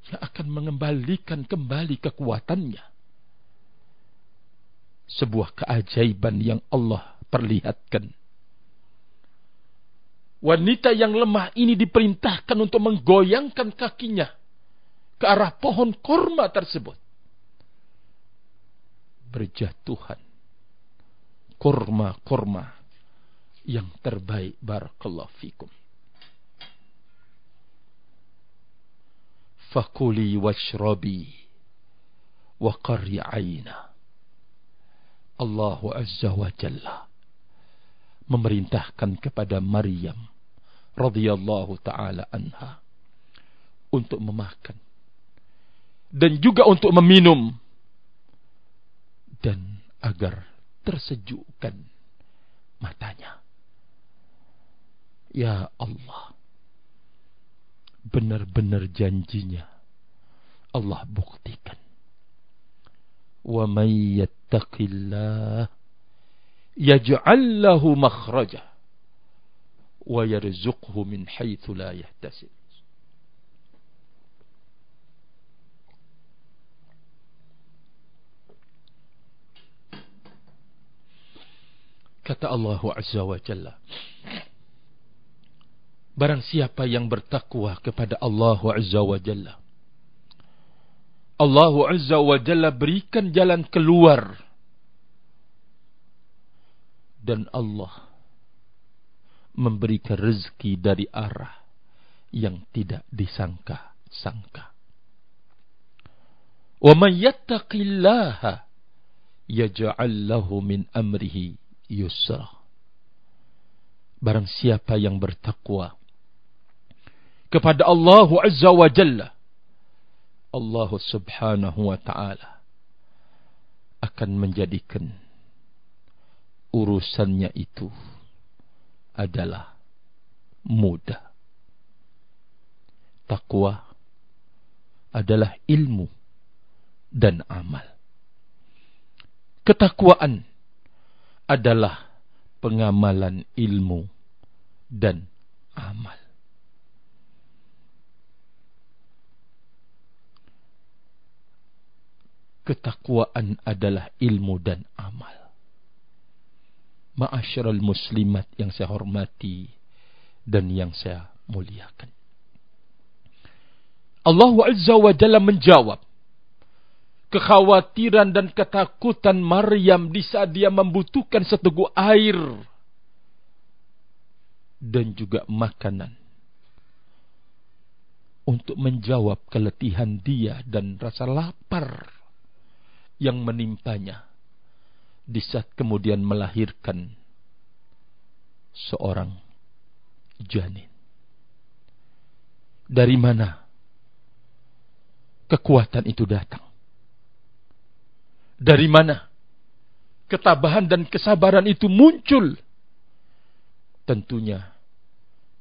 yang akan mengembalikan kembali kekuatannya. Sebuah keajaiban yang Allah perlihatkan. Wanita yang lemah ini diperintahkan untuk menggoyangkan kakinya ke arah pohon korma tersebut. Berjatuhan kurma-kurma yang terbaik barakallahu fikum fakuli washrabi wa qarri aina Allah azza wa jalla memerintahkan kepada Maryam radhiyallahu taala anha untuk memakan dan juga untuk meminum dan agar tersejukkan matanya. Ya Allah benar-benar janjinya Allah buktikan may yattaqillah yaj'al lahu makhraja wa yarzuqhu min haythu la yahtasib kata Allah Azza wa Jalla Barang siapa yang bertakwa kepada Allah Azza wa Jalla Allah Azza wa Jalla berikan jalan keluar dan Allah memberikan rezeki dari arah yang tidak disangka-sangka. Wa man yattaqillaha yaj'al lahu min amrihi yusra. Barang siapa yang bertakwa kepada Allah Azza wa Jalla Allah Subhanahu wa taala akan menjadikan urusannya itu adalah mudah. Takwa adalah ilmu dan amal. Ketakwaan adalah pengamalan ilmu dan amal. Ketakwaan adalah ilmu dan amal. Ma'asyiral muslimat yang saya hormati dan yang saya muliakan. Allah Azza wa Jalla menjawab kekhawatiran dan ketakutan Maryam di saat dia membutuhkan seteguk air dan juga makanan untuk menjawab keletihan dia dan rasa lapar yang menimpanya di saat kemudian melahirkan seorang janin. Dari mana kekuatan itu datang? Dari mana ketabahan dan kesabaran itu muncul? Tentunya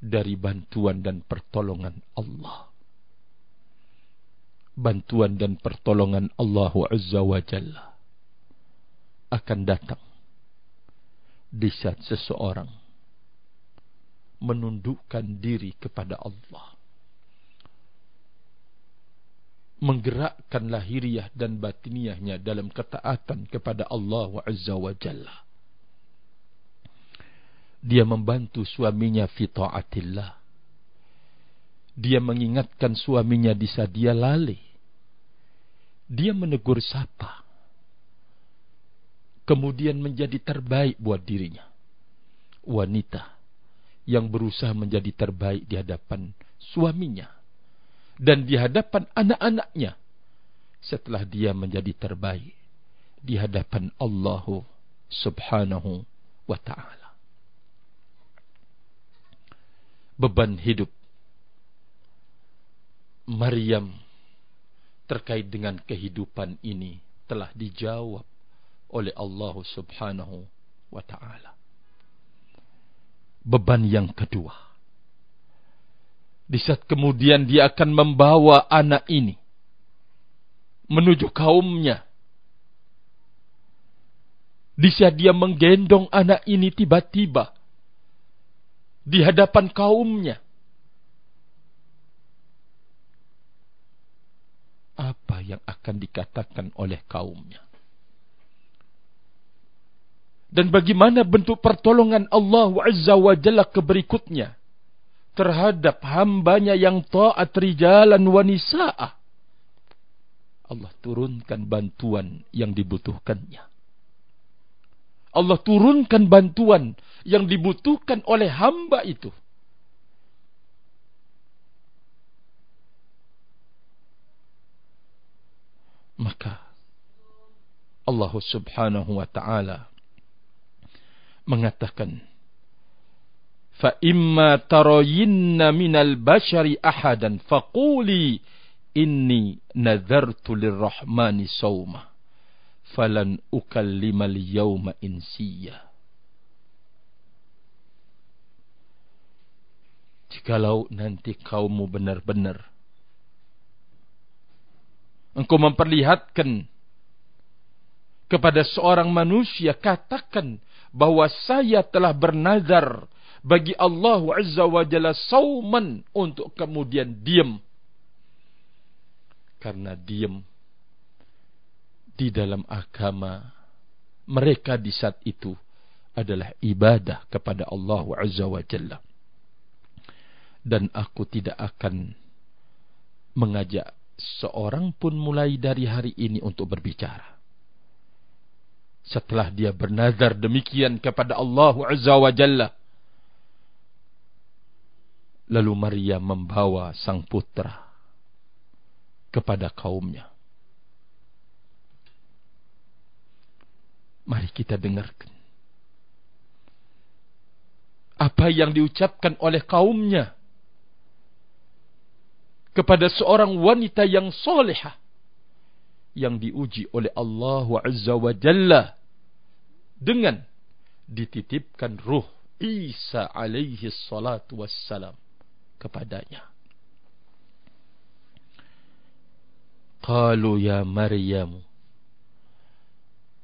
dari bantuan dan pertolongan Allah. Bantuan dan pertolongan Allah Azza wa Jalla akan datang di saat seseorang menundukkan diri kepada Allah menggerakkan lahiriah dan batiniahnya dalam ketaatan kepada Allah Azza wa Jalla. Dia membantu suaminya fi taatillah. Dia mengingatkan suaminya di saat dia lalai. Dia menegur sapa. Kemudian menjadi terbaik buat dirinya. Wanita yang berusaha menjadi terbaik di hadapan suaminya dan di hadapan anak-anaknya setelah dia menjadi terbaik di hadapan Allah Subhanahu wa taala. Beban hidup Maryam terkait dengan kehidupan ini telah dijawab oleh Allah Subhanahu wa taala. Beban yang kedua di saat kemudian dia akan membawa anak ini menuju kaumnya. Di saat dia menggendong anak ini tiba-tiba di hadapan kaumnya. Apa yang akan dikatakan oleh kaumnya? Dan bagaimana bentuk pertolongan Allah Azza wa Jalla keberikutnya? terhadap hambanya yang taat rijalan wanisa'ah. Allah turunkan bantuan yang dibutuhkannya. Allah turunkan bantuan yang dibutuhkan oleh hamba itu. Maka Allah subhanahu wa ta'ala mengatakan fa imma tarayinna minal bashari ahadan faquli inni nadhartu lirrahmani sawma falan ukallimal yawma insiyya Jikalau nanti kaummu benar-benar engkau memperlihatkan kepada seorang manusia katakan bahawa saya telah bernazar bagi Allah Azza wa Jalla sauman untuk kemudian diam karena diam di dalam agama mereka di saat itu adalah ibadah kepada Allah Azza wa Jalla. Dan aku tidak akan mengajak seorang pun mulai dari hari ini untuk berbicara. Setelah dia bernazar demikian kepada Allah Azza wa Jalla. Lalu Maria membawa sang putra kepada kaumnya. Mari kita dengarkan. Apa yang diucapkan oleh kaumnya kepada seorang wanita yang solehah yang diuji oleh Allah Azza wa Jalla dengan dititipkan ruh Isa alaihi salatu wassalam kepadanya. Qalu ya Maryam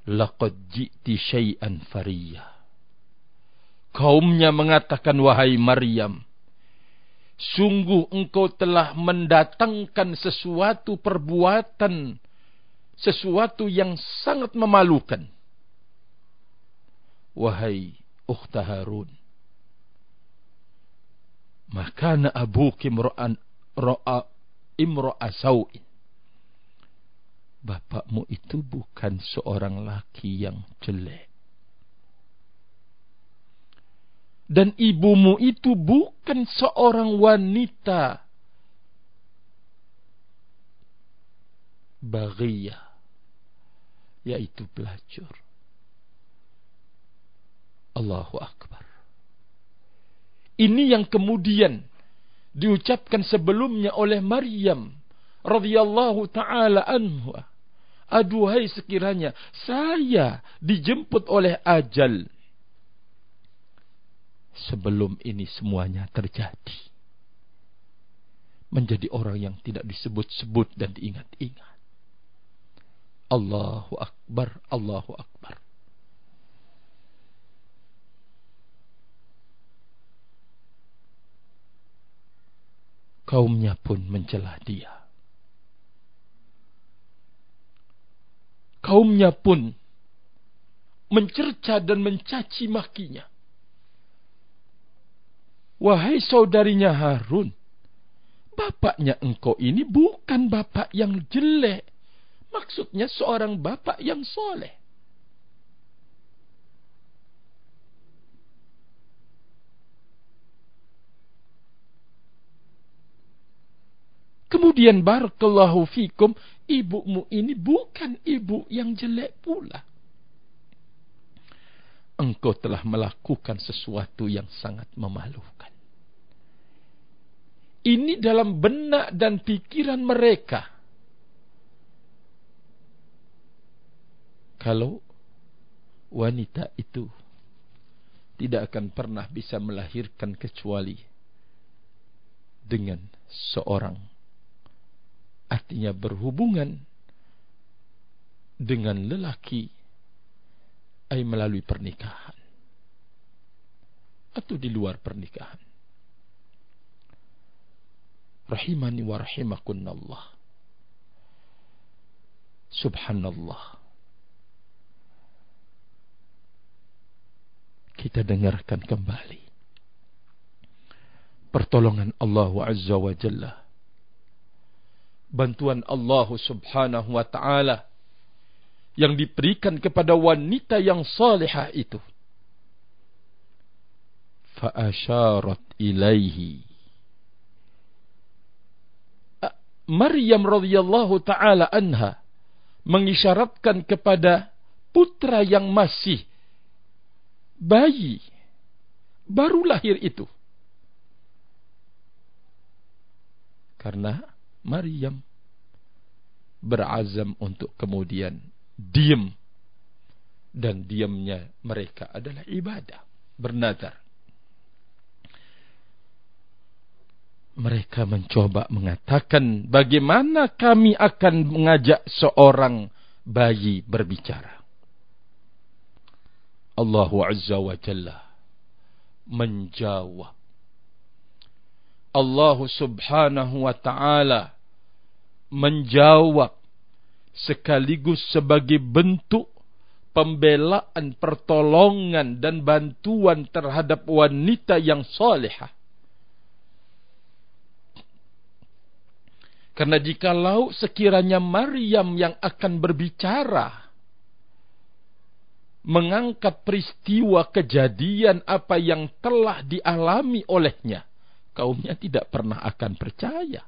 laqad ji'ti syai'an fariyya. Kaumnya mengatakan wahai Maryam sungguh engkau telah mendatangkan sesuatu perbuatan sesuatu yang sangat memalukan. Wahai ukhta harun maka na abuki imra'an ra'a imra'a sawin bapakmu itu bukan seorang laki yang jelek dan ibumu itu bukan seorang wanita. Baghiyah. Yaitu pelacur. Allahu akbar. Ini yang kemudian diucapkan sebelumnya oleh Maryam radhiyallahu taala anha. Aduhai sekiranya saya dijemput oleh ajal sebelum ini semuanya terjadi. Menjadi orang yang tidak disebut-sebut dan diingat-ingat. Allahu Akbar, Allahu Akbar. Kaumnya pun mencela dia. Kaumnya pun mencerca dan mencaci makinya. Wahai saudarinya Harun, bapaknya engkau ini bukan bapak yang jelek. Maksudnya seorang bapak yang soleh. Kemudian barakallahu fikum, ibumu ini bukan ibu yang jelek pula engkau telah melakukan sesuatu yang sangat memalukan. Ini dalam benak dan pikiran mereka. Kalau wanita itu tidak akan pernah bisa melahirkan kecuali dengan seorang artinya berhubungan dengan lelaki ay melalui pernikahan atau di luar pernikahan. Rahimani wa rahimakunallah. Subhanallah. Kita dengarkan kembali pertolongan Allah Azza wa Jalla. Bantuan Allah Subhanahu wa taala yang diberikan kepada wanita yang salihah itu. Fa'asharat ilaihi. Maryam radhiyallahu taala anha mengisyaratkan kepada putra yang masih bayi baru lahir itu. Karena Maryam berazam untuk kemudian diam dan diamnya mereka adalah ibadah bernadar. Mereka mencoba mengatakan bagaimana kami akan mengajak seorang bayi berbicara. Allah Azza wa Jalla menjawab. Allah Subhanahu wa Ta'ala menjawab sekaligus sebagai bentuk pembelaan, pertolongan dan bantuan terhadap wanita yang salihah. Karena jikalau sekiranya Maryam yang akan berbicara mengangkat peristiwa kejadian apa yang telah dialami olehnya, kaumnya tidak pernah akan percaya.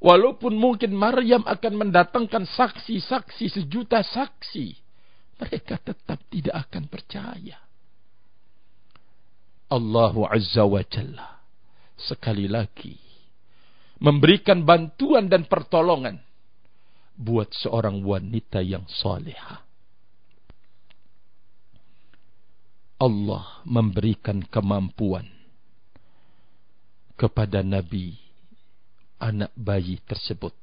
Walaupun mungkin Maryam akan mendatangkan saksi-saksi sejuta saksi, mereka tetap tidak akan percaya. Allah Azza wa Jalla sekali lagi memberikan bantuan dan pertolongan buat seorang wanita yang salihah. Allah memberikan kemampuan kepada Nabi anak bayi tersebut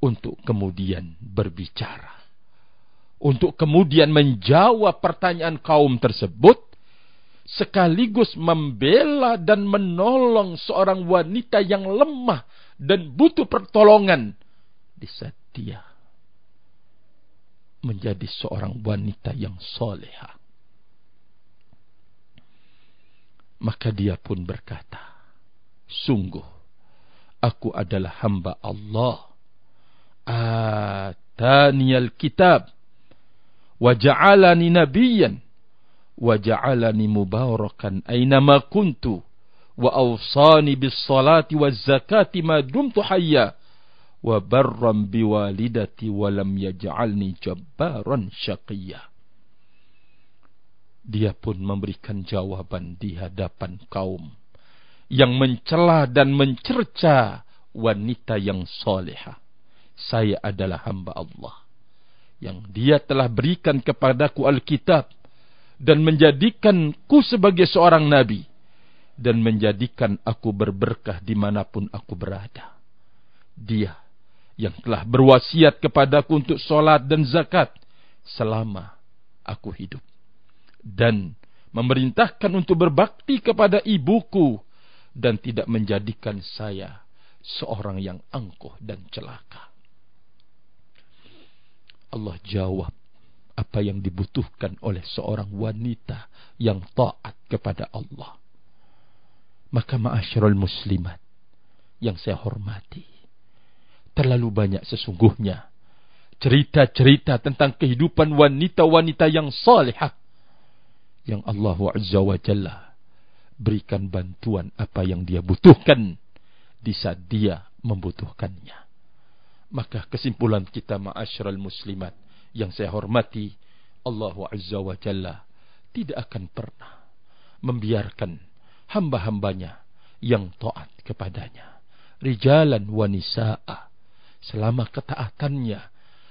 untuk kemudian berbicara. Untuk kemudian menjawab pertanyaan kaum tersebut sekaligus membela dan menolong seorang wanita yang lemah dan butuh pertolongan di saat dia menjadi seorang wanita yang soleha. Maka dia pun berkata, sungguh aku adalah hamba Allah. Atani al-kitab. Wa ja'alani nabiyyan. Wa ja'alani mubarakan aina ma kuntu. Wa awsani bis salati waz zakati ma dumtu hayya. Wa barran bi walidati wa lam yaj'alni jabbaran syaqiyya dia pun memberikan jawaban di hadapan kaum yang mencela dan mencerca wanita yang soleha. Saya adalah hamba Allah. Yang dia telah berikan kepadaku Alkitab. Dan menjadikanku sebagai seorang Nabi. Dan menjadikan aku berberkah dimanapun aku berada. Dia yang telah berwasiat kepadaku untuk solat dan zakat. Selama aku hidup. Dan memerintahkan untuk berbakti kepada ibuku dan tidak menjadikan saya seorang yang angkuh dan celaka. Allah jawab apa yang dibutuhkan oleh seorang wanita yang taat kepada Allah. Maka ma'asyarul muslimat yang saya hormati. Terlalu banyak sesungguhnya cerita-cerita tentang kehidupan wanita-wanita yang salihah yang Allah Azza wa Jalla berikan bantuan apa yang dia butuhkan di saat dia membutuhkannya. Maka kesimpulan kita ma'asyiral muslimat yang saya hormati Allah Azza wa Jalla tidak akan pernah membiarkan hamba-hambanya yang taat kepadanya. Rijalan wa nisa'a selama ketaatannya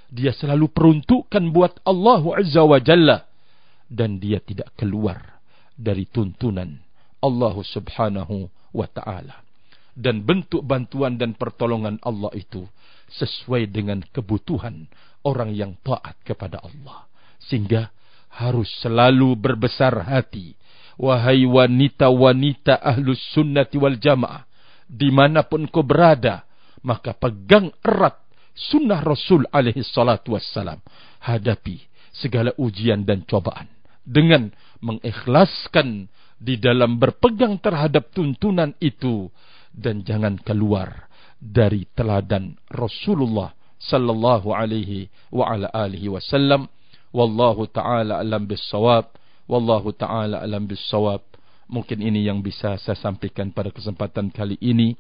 dia selalu peruntukkan buat Allah Azza wa Jalla dan dia tidak keluar dari tuntunan Allah subhanahu wa ta'ala. Dan bentuk bantuan dan pertolongan Allah itu sesuai dengan kebutuhan orang yang taat kepada Allah. Sehingga harus selalu berbesar hati. Wahai wanita-wanita ahlus sunnati wal jamaah. Dimanapun kau berada. Maka pegang erat sunnah Rasul alaihi salatu wassalam. Hadapi segala ujian dan cobaan. Dengan mengikhlaskan di dalam berpegang terhadap tuntunan itu dan jangan keluar dari teladan Rasulullah sallallahu alaihi wa ala alihi wasallam. Wallahu taala alam bissawab. Wallahu taala alam bissawab. Mungkin ini yang bisa saya sampaikan pada kesempatan kali ini.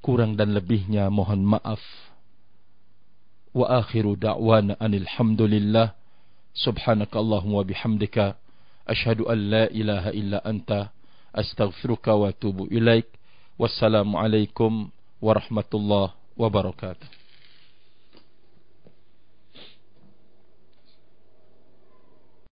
Kurang dan lebihnya mohon maaf. Wa akhiru da'wana anil hamdulillah. Subhanakallahumma bihamdika asyhadu an la ilaha illa anta astaghfiruka wa atubu ilaik. Wassalamualaikum warahmatullahi wabarakatuh.